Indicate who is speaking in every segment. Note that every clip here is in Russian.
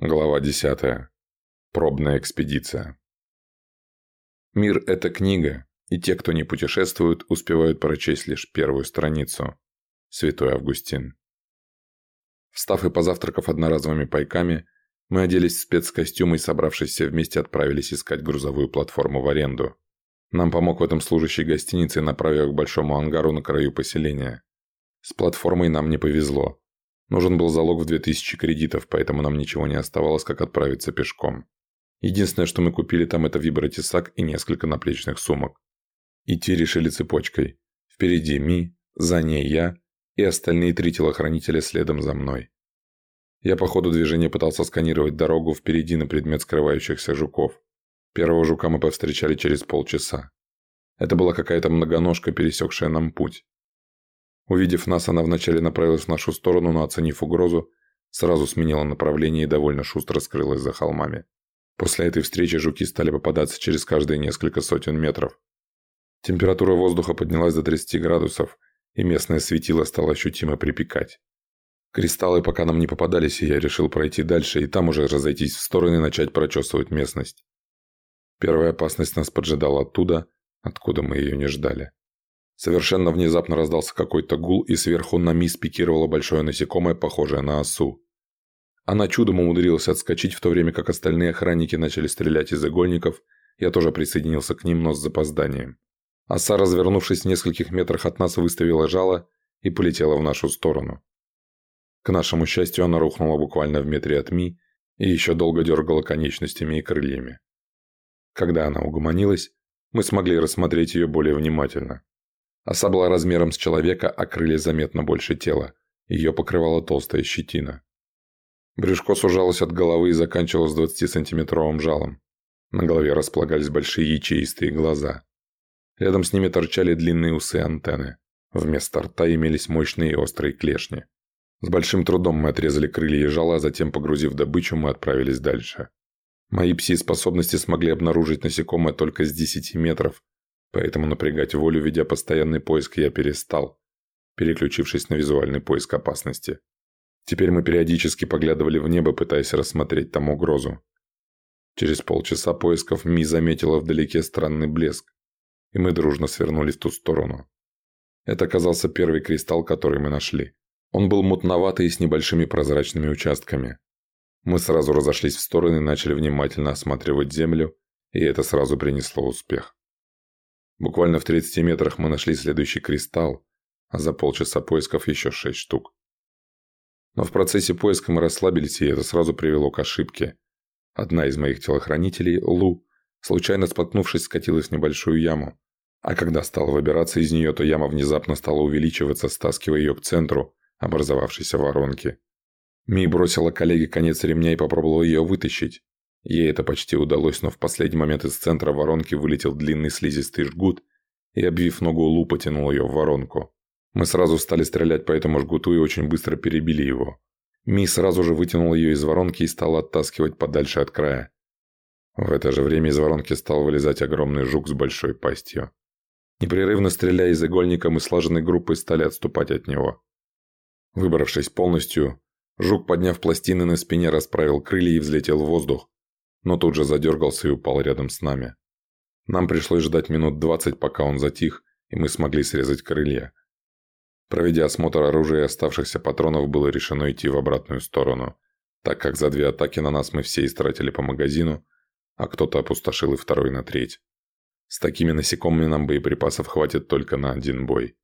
Speaker 1: Глава 10. Пробная экспедиция. Мир – это книга, и те, кто не путешествует, успевают прочесть лишь первую страницу. Святой Августин. Встав и позавтракав одноразовыми пайками, мы оделись в спецкостюмы и, собравшись все вместе, отправились искать грузовую платформу в аренду. Нам помог в этом служащий гостиницы, направив к большому ангару на краю поселения. С платформой нам не повезло. Нужен был залог в 2000 кредитов, поэтому нам ничего не оставалось, как отправиться пешком. Единственное, что мы купили там, это вибротесак и несколько наплечных сумок. Идти решили цепочкой. Впереди Ми, за ней я и остальные три телохранителя следом за мной. Я по ходу движения пытался сканировать дорогу впереди на предмет скрывающихся жуков. Первого жука мы повстречали через полчаса. Это была какая-то многоножка, пересекшая нам путь. Увидев нас, она вначале направилась в нашу сторону, но оценив угрозу, сразу сменила направление и довольно шустро скрылась за холмами. После этой встречи жуки стали попадаться через каждые несколько сотен метров. Температура воздуха поднялась до 30 градусов, и местное светило стало ощутимо припекать. Кристаллы пока нам не попадались, и я решил пройти дальше и там уже разойтись в стороны и начать прочесывать местность. Первая опасность нас поджидала оттуда, откуда мы ее не ждали. Совершенно внезапно раздался какой-то гул, и сверху на мисс пикировало большое насекомое, похожее на осу. Она чудом умудрилась отскочить, в то время как остальные охранники начали стрелять из игольников. Я тоже присоединился к ним, но с запозданием. Оса, развернувшись в нескольких метрах от нас, выставила жало и полетела в нашу сторону. К нашему счастью, она рухнула буквально в метре от Ми и еще долго дергала конечностями и крыльями. Когда она угомонилась, мы смогли рассмотреть ее более внимательно. Оса размером с человека, а крылья заметно больше тела. Ее покрывала толстая щетина. Брюшко сужалось от головы и заканчивалось 20-сантиметровым жалом. На голове располагались большие ячеистые глаза. Рядом с ними торчали длинные усы антенны. Вместо рта имелись мощные и острые клешни. С большим трудом мы отрезали крылья и жало, а затем, погрузив добычу, мы отправились дальше. Мои пси-способности смогли обнаружить насекомое только с 10 метров, Поэтому напрягать волю, ведя постоянный поиск, я перестал, переключившись на визуальный поиск опасности. Теперь мы периодически поглядывали в небо, пытаясь рассмотреть там угрозу. Через полчаса поисков Ми заметила вдалеке странный блеск, и мы дружно свернули в ту сторону. Это оказался первый кристалл, который мы нашли. Он был мутноватый и с небольшими прозрачными участками. Мы сразу разошлись в стороны и начали внимательно осматривать землю, и это сразу принесло успех. Буквально в 30 метрах мы нашли следующий кристалл, а за полчаса поисков еще шесть штук. Но в процессе поиска мы расслабились, и это сразу привело к ошибке. Одна из моих телохранителей, Лу, случайно споткнувшись, скатилась в небольшую яму. А когда стала выбираться из нее, то яма внезапно стала увеличиваться, стаскивая ее к центру образовавшейся воронки. Ми бросила коллеге конец ремня и попробовала ее вытащить. Ей это почти удалось, но в последний момент из центра воронки вылетел длинный слизистый жгут и, обвив ногу Лу, потянул ее в воронку. Мы сразу стали стрелять по этому жгуту и очень быстро перебили его. Ми сразу же вытянул ее из воронки и стал оттаскивать подальше от края. В это же время из воронки стал вылезать огромный жук с большой пастью. Непрерывно стреляя из игольника, мы слаженной группой стали отступать от него. Выбравшись полностью, жук, подняв пластины на спине, расправил крылья и взлетел в воздух, но тут же задергался и упал рядом с нами. Нам пришлось ждать минут двадцать, пока он затих, и мы смогли срезать крылья. Проведя осмотр оружия и оставшихся патронов, было решено идти в обратную сторону, так как за две атаки на нас мы все истратили по магазину, а кто-то опустошил и второй на треть. С такими насекомыми нам боеприпасов хватит только на один бой.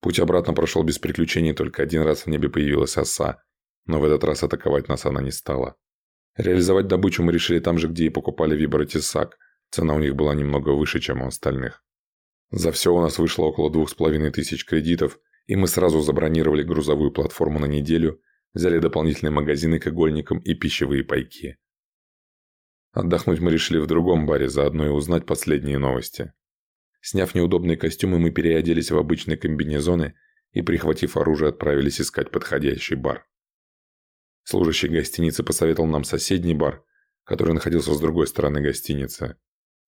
Speaker 1: Путь обратно прошел без приключений, только один раз в небе появилась оса, но в этот раз атаковать нас она не стала. Реализовать добычу мы решили там же, где и покупали вибротесак. Цена у них была немного выше, чем у остальных. За все у нас вышло около двух с половиной тысяч кредитов, и мы сразу забронировали грузовую платформу на неделю, взяли дополнительные магазины к игольникам и пищевые пайки. Отдохнуть мы решили в другом баре, заодно и узнать последние новости. Сняв неудобные костюмы, мы переоделись в обычные комбинезоны и, прихватив оружие, отправились искать подходящий бар. Служащий гостиницы посоветовал нам соседний бар, который находился с другой стороны гостиницы.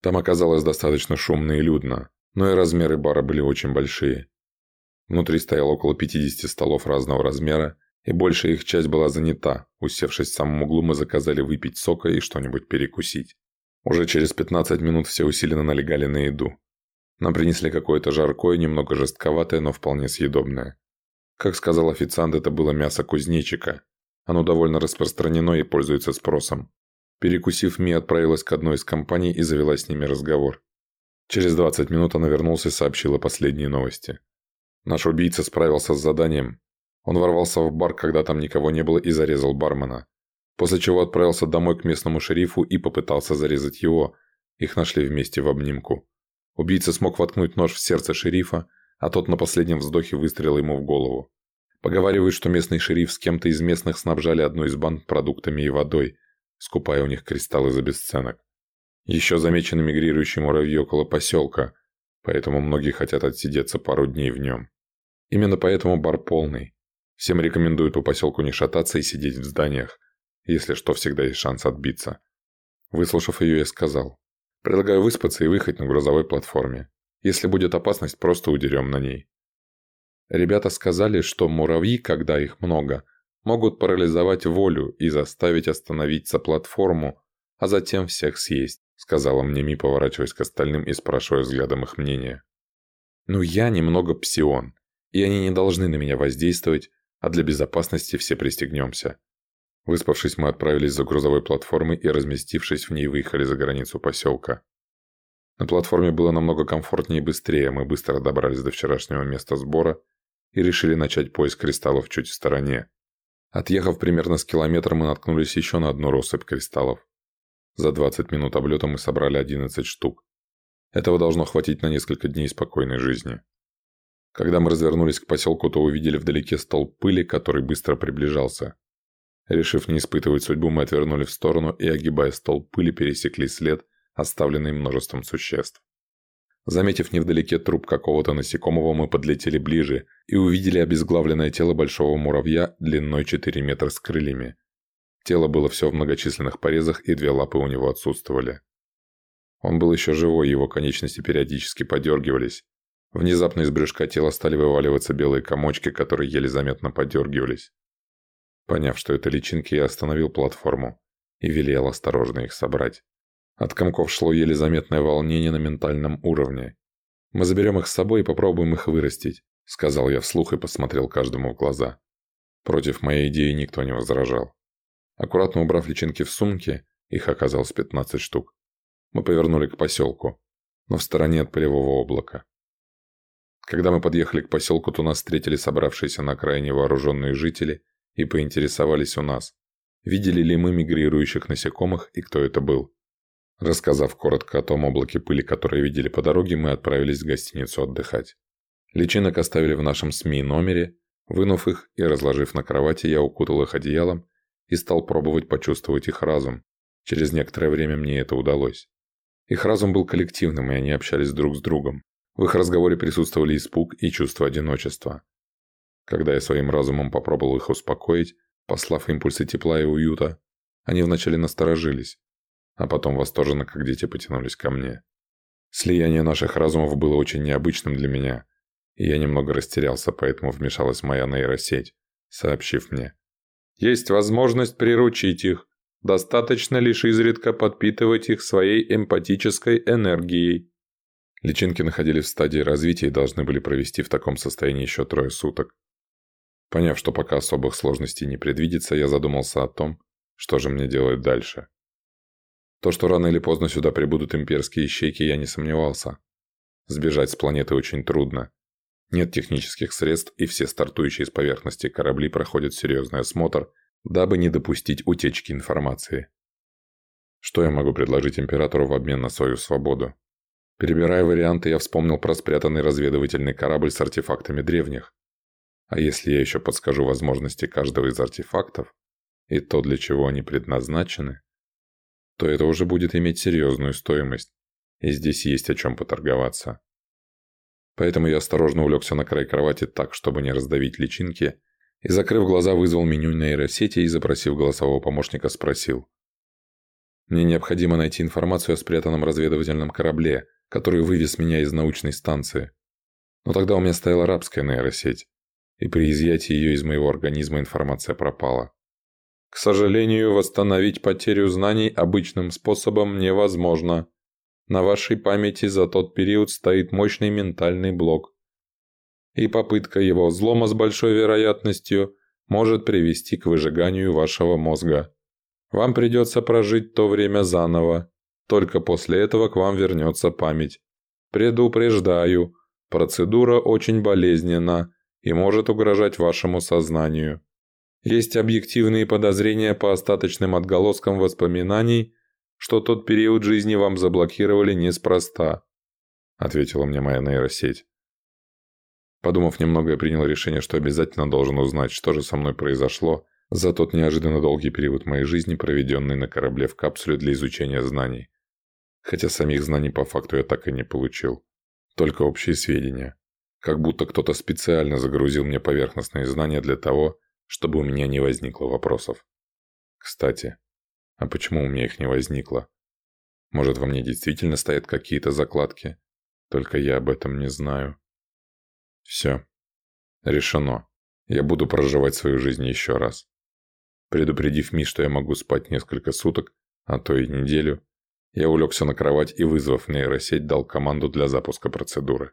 Speaker 1: Там оказалось достаточно шумно и людно, но и размеры бара были очень большие. Внутри стояло около 50 столов разного размера, и большая их часть была занята. Усевшись в самом углу, мы заказали выпить сока и что-нибудь перекусить. Уже через 15 минут все усиленно налегали на еду. Нам принесли какое-то жаркое, немного жестковатое, но вполне съедобное. Как сказал официант, это было мясо кузнечика. Оно довольно распространено и пользуется спросом. Перекусив, Ми отправилась к одной из компаний и завела с ними разговор. Через 20 минут она вернулась и сообщила последние новости. Наш убийца справился с заданием. Он ворвался в бар, когда там никого не было, и зарезал бармена. После чего отправился домой к местному шерифу и попытался зарезать его. Их нашли вместе в обнимку. Убийца смог воткнуть нож в сердце шерифа, а тот на последнем вздохе выстрелил ему в голову. Поговаривают, что местный шериф с кем-то из местных снабжали одну из банд продуктами и водой, скупая у них кристаллы за бесценок. Еще замечены мигрирующие муравьи около поселка, поэтому многие хотят отсидеться пару дней в нем. Именно поэтому бар полный. Всем рекомендуют по поселку не шататься и сидеть в зданиях. Если что, всегда есть шанс отбиться. Выслушав ее, я сказал. Предлагаю выспаться и выехать на грузовой платформе. Если будет опасность, просто удерем на ней. Ребята сказали, что муравьи, когда их много, могут парализовать волю и заставить остановиться платформу, а затем всех съесть сказала мне Ми, поворачиваясь к остальным и спрашивая взглядом их мнение. «Ну я немного псион, и они не должны на меня воздействовать, а для безопасности все пристегнемся». Выспавшись, мы отправились за грузовой платформой и, разместившись в ней, выехали за границу поселка. На платформе было намного комфортнее и быстрее, мы быстро добрались до вчерашнего места сбора и решили начать поиск кристаллов чуть в стороне. Отъехав примерно с километра, мы наткнулись еще на одну россыпь кристаллов. За 20 минут облета мы собрали 11 штук. Этого должно хватить на несколько дней спокойной жизни. Когда мы развернулись к поселку, то увидели вдалеке столб пыли, который быстро приближался. Решив не испытывать судьбу, мы отвернули в сторону и, огибая столб пыли, пересекли след, оставленный множеством существ. Заметив невдалеке труп какого-то насекомого, мы подлетели ближе и увидели обезглавленное тело большого муравья длиной 4 метра с крыльями. Тело было все в многочисленных порезах, и две лапы у него отсутствовали. Он был еще живой, его конечности периодически подергивались. Внезапно из брюшка тела стали вываливаться белые комочки, которые еле заметно подергивались. Поняв, что это личинки, я остановил платформу и велел осторожно их собрать. От комков шло еле заметное волнение на ментальном уровне. «Мы заберем их с собой и попробуем их вырастить», — сказал я вслух и посмотрел каждому в глаза. Против моей идеи никто не возражал. Аккуратно убрав личинки в сумки, их оказалось 15 штук, мы повернули к поселку, но в стороне от полевого облака. Когда мы подъехали к поселку, то нас встретили собравшиеся на окраине вооруженные жители и поинтересовались у нас, видели ли мы мигрирующих насекомых и кто это был. Рассказав коротко о том облаке пыли, которое видели по дороге, мы отправились в гостиницу отдыхать. Личинок оставили в нашем СМИ номере, вынув их и разложив на кровати, я укутал их одеялом и стал пробовать почувствовать их разум. Через некоторое время мне это удалось. Их разум был коллективным, и они общались друг с другом. В их разговоре присутствовали испуг и чувство одиночества. Когда я своим разумом попробовал их успокоить, послав импульсы тепла и уюта, они вначале насторожились, а потом восторженно, как дети, потянулись ко мне. Слияние наших разумов было очень необычным для меня, и я немного растерялся, поэтому вмешалась моя нейросеть, сообщив мне. Есть возможность приручить их. Достаточно лишь изредка подпитывать их своей эмпатической энергией. Личинки находились в стадии развития и должны были провести в таком состоянии еще трое суток. Поняв, что пока особых сложностей не предвидится, я задумался о том, что же мне делать дальше. То, что рано или поздно сюда прибудут имперские ищейки, я не сомневался. Сбежать с планеты очень трудно. Нет технических средств, и все стартующие с поверхности корабли проходят серьезный осмотр, дабы не допустить утечки информации. Что я могу предложить императору в обмен на свою свободу? Перебирая варианты, я вспомнил про спрятанный разведывательный корабль с артефактами древних. А если я еще подскажу возможности каждого из артефактов, и то, для чего они предназначены, то это уже будет иметь серьезную стоимость, и здесь есть о чем поторговаться. Поэтому я осторожно улегся на край кровати так, чтобы не раздавить личинки, и, закрыв глаза, вызвал меню нейросети и, запросив голосового помощника, спросил. «Мне необходимо найти информацию о спрятанном разведывательном корабле, который вывез меня из научной станции. Но тогда у меня стояла арабская нейросеть. и при изъятии ее из моего организма информация пропала. К сожалению, восстановить потерю знаний обычным способом невозможно. На вашей памяти за тот период стоит мощный ментальный блок. И попытка его взлома с большой вероятностью может привести к выжиганию вашего мозга. Вам придется прожить то время заново. Только после этого к вам вернется память. Предупреждаю, процедура очень болезненна и может угрожать вашему сознанию. Есть объективные подозрения по остаточным отголоскам воспоминаний, что тот период жизни вам заблокировали неспроста», — ответила мне моя нейросеть. Подумав немного, я принял решение, что обязательно должен узнать, что же со мной произошло за тот неожиданно долгий период моей жизни, проведенный на корабле в капсуле для изучения знаний. Хотя самих знаний по факту я так и не получил. Только общие сведения. Как будто кто-то специально загрузил мне поверхностные знания для того, чтобы у меня не возникло вопросов. Кстати, а почему у меня их не возникло? Может, во мне действительно стоят какие-то закладки? Только я об этом не знаю. Все. Решено. Я буду проживать свою жизнь еще раз. Предупредив Ми, что я могу спать несколько суток, а то и неделю, я улегся на кровать и, вызвав нейросеть, дал команду для запуска процедуры.